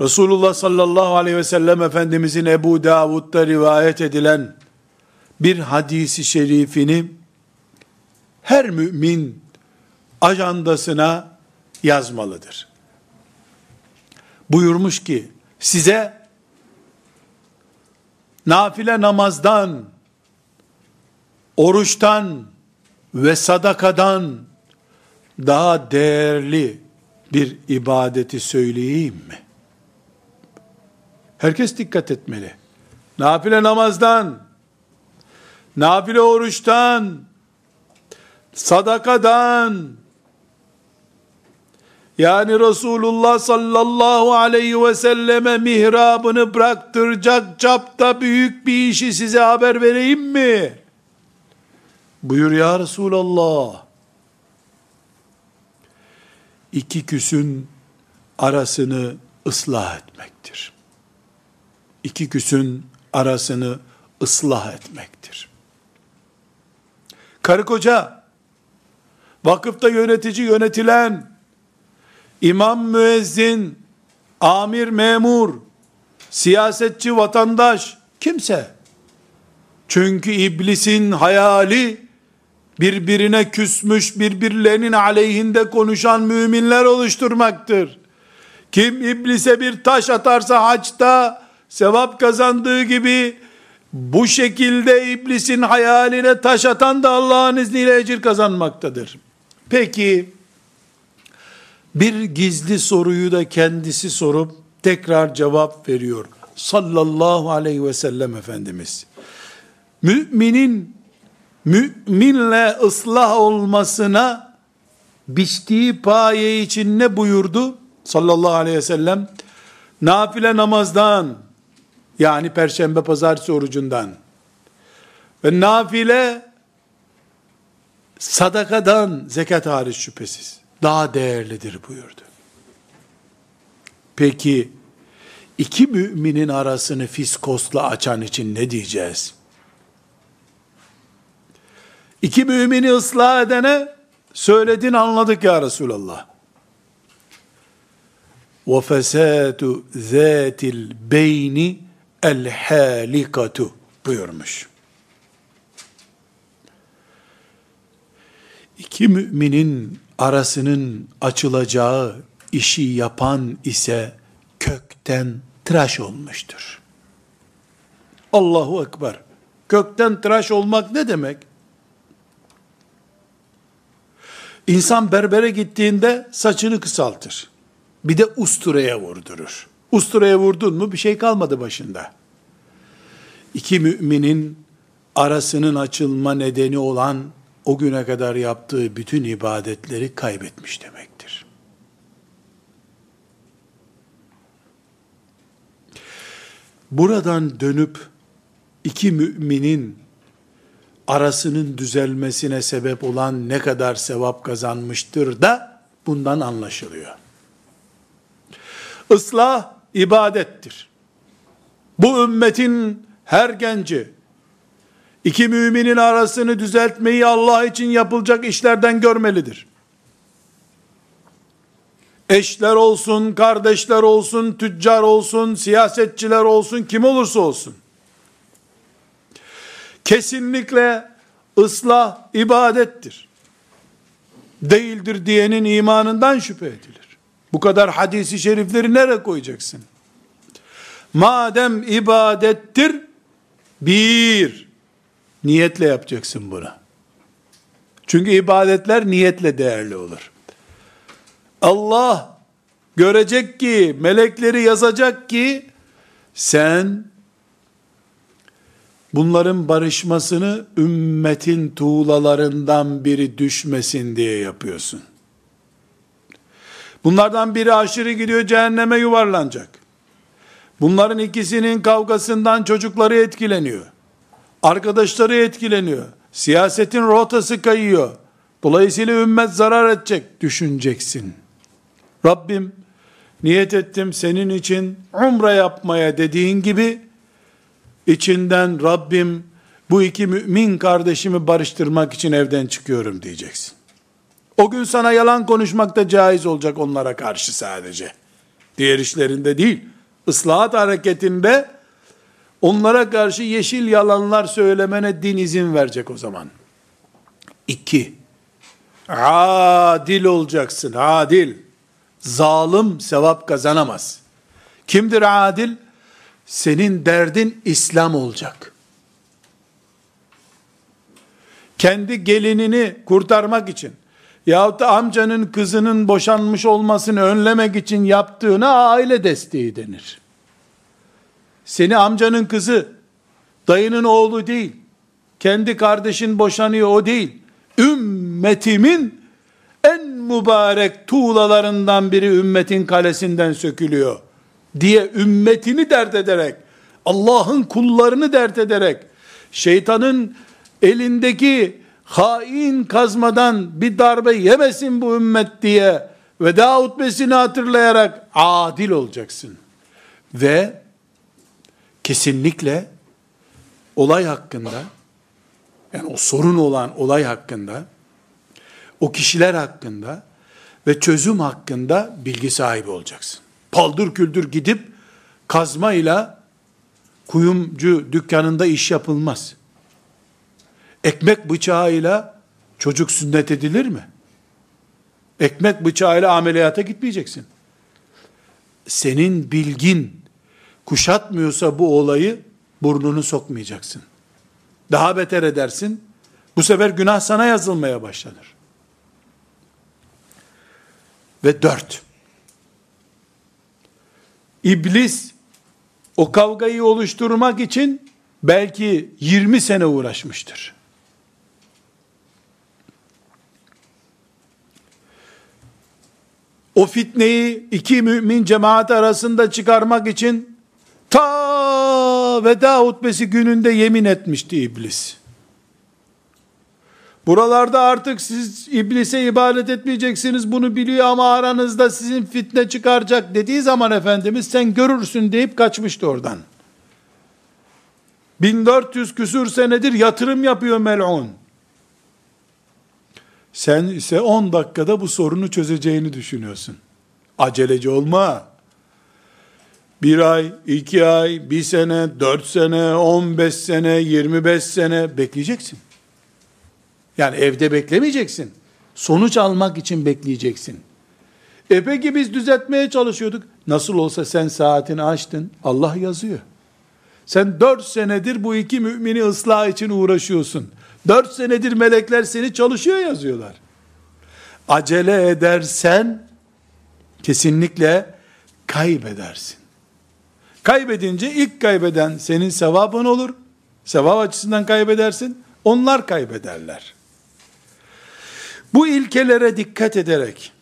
Resulullah sallallahu aleyhi ve sellem Efendimizin Ebu Davud'da rivayet edilen bir hadisi şerifini her mümin ajandasına yazmalıdır. Buyurmuş ki size nafile namazdan, oruçtan ve sadakadan daha değerli bir ibadeti söyleyeyim mi? Herkes dikkat etmeli. Nafile namazdan, nafile oruçtan, sadakadan, yani Resulullah sallallahu aleyhi ve selleme mihrabını bıraktıracak çapta büyük bir işi size haber vereyim mi? Buyur ya Resulallah. İki küsün arasını ıslah etmektir. İki küsün arasını ıslah etmektir. Karı koca, vakıfta yönetici yönetilen, imam müezzin, amir memur, siyasetçi vatandaş, kimse. Çünkü iblisin hayali, birbirine küsmüş, birbirlerinin aleyhinde konuşan müminler oluşturmaktır. Kim iblise bir taş atarsa haçta, sevap kazandığı gibi, bu şekilde iblisin hayaline taş atan da Allah'ın izniyle ecir kazanmaktadır. Peki, bir gizli soruyu da kendisi sorup tekrar cevap veriyor. Sallallahu aleyhi ve sellem Efendimiz. Müminin müminle ıslah olmasına biçtiği paye için ne buyurdu? Sallallahu aleyhi ve sellem. Nafile namazdan, yani perşembe pazartesi orucundan ve nafile sadakadan zekat hariç şüphesiz daha değerlidir buyurdu. Peki iki müminin arasını fiskosla açan için ne diyeceğiz? İki mümini ıslah edene söyledin anladık ya Resulallah. وَفَسَاتُ ذَاتِ الْبَيْنِ الْحَالِكَةُ buyurmuş. İki müminin arasının açılacağı işi yapan ise kökten tıraş olmuştur. Allahu Ekber. Kökten tıraş olmak ne demek? İnsan berbere gittiğinde saçını kısaltır. Bir de usturaya vurdurur. Usturaya vurdun mu bir şey kalmadı başında. İki müminin arasının açılma nedeni olan o güne kadar yaptığı bütün ibadetleri kaybetmiş demektir. buradan dönüp iki müminin arasının düzelmesine sebep olan ne kadar sevap kazanmıştır da bundan anlaşılıyor. Islah ibadettir. Bu ümmetin her genci iki müminin arasını düzeltmeyi Allah için yapılacak işlerden görmelidir. Eşler olsun, kardeşler olsun, tüccar olsun, siyasetçiler olsun, kim olursa olsun. Kesinlikle ıslah ibadettir. Değildir diyenin imanından şüphe edilir. Bu kadar hadisi şerifleri nereye koyacaksın? Madem ibadettir, bir, niyetle yapacaksın bunu. Çünkü ibadetler niyetle değerli olur. Allah görecek ki, melekleri yazacak ki, sen bunların barışmasını ümmetin tuğlalarından biri düşmesin diye yapıyorsun. Bunlardan biri aşırı gidiyor cehenneme yuvarlanacak. Bunların ikisinin kavgasından çocukları etkileniyor. Arkadaşları etkileniyor. Siyasetin rotası kayıyor. Dolayısıyla ümmet zarar edecek düşüneceksin. Rabbim niyet ettim senin için umre yapmaya dediğin gibi içinden Rabbim bu iki mümin kardeşimi barıştırmak için evden çıkıyorum diyeceksin. O gün sana yalan konuşmak da caiz olacak onlara karşı sadece. Diğer işlerinde değil. Islahat hareketinde onlara karşı yeşil yalanlar söylemene din izin verecek o zaman. İki, adil olacaksın, adil. Zalim sevap kazanamaz. Kimdir adil? Senin derdin İslam olacak. Kendi gelinini kurtarmak için yahut da amcanın kızının boşanmış olmasını önlemek için yaptığına aile desteği denir. Seni amcanın kızı, dayının oğlu değil, kendi kardeşin boşanıyor o değil. Ümmetimin en mübarek tuğlalarından biri ümmetin kalesinden sökülüyor diye ümmetini dert ederek, Allah'ın kullarını dert ederek, şeytanın elindeki hain kazmadan bir darbe yemesin bu ümmet diye veda hutbesini hatırlayarak adil olacaksın. Ve kesinlikle olay hakkında yani o sorun olan olay hakkında o kişiler hakkında ve çözüm hakkında bilgi sahibi olacaksın. Paldır küldür gidip kazmayla kuyumcu dükkanında iş yapılmaz. Ekmek bıçağıyla çocuk sünnet edilir mi? Ekmek bıçağıyla ameliyata gitmeyeceksin. Senin bilgin kuşatmıyorsa bu olayı burnunu sokmayacaksın. Daha beter edersin. Bu sefer günah sana yazılmaya başlanır. Ve dört, İblis o kavgayı oluşturmak için belki 20 sene uğraşmıştır. O fitneyi iki mümin cemaat arasında çıkarmak için ta veda hutbesi gününde yemin etmişti iblis. Buralarda artık siz iblise ibadet etmeyeceksiniz bunu biliyor ama aranızda sizin fitne çıkaracak dediği zaman Efendimiz sen görürsün deyip kaçmıştı oradan. 1400 küsür senedir yatırım yapıyor mel'un. Sen ise 10 dakikada bu sorunu çözeceğini düşünüyorsun. Aceleci olma. Bir ay, iki ay, bir sene, dört sene, on beş sene, yirmi beş sene bekleyeceksin. Yani evde beklemeyeceksin. Sonuç almak için bekleyeceksin. E peki biz düzeltmeye çalışıyorduk. Nasıl olsa sen saatini açtın. Allah yazıyor. Sen dört senedir bu iki mümini ıslah için uğraşıyorsun. Dört senedir melekler seni çalışıyor yazıyorlar. Acele edersen kesinlikle kaybedersin. Kaybedince ilk kaybeden senin sevabın olur. Sevap açısından kaybedersin. Onlar kaybederler. Bu ilkelere dikkat ederek,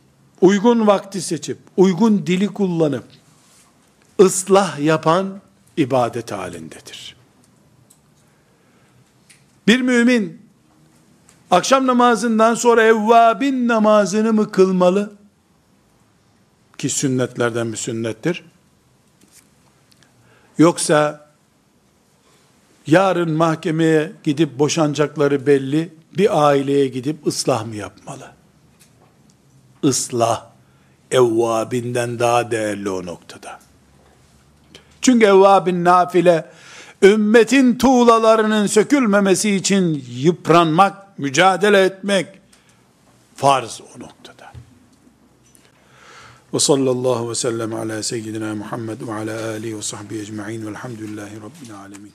uygun vakti seçip, uygun dili kullanıp, ıslah yapan ibadet halindedir. Bir mümin akşam namazından sonra evvabin namazını mı kılmalı? Ki sünnetlerden bir sünnettir. Yoksa yarın mahkemeye gidip boşanacakları belli bir aileye gidip ıslah mı yapmalı? Islah evvabinden daha değerli o noktada. Çünkü evvabin nafile ümmetin tuğlalarının sökülmemesi için yıpranmak, mücadele etmek farz o noktada. Ve sallallahu ve sellem ala seyyidina Muhammed ve ala alihi ve sahbihi ecma'in velhamdülillahi rabbil alemin.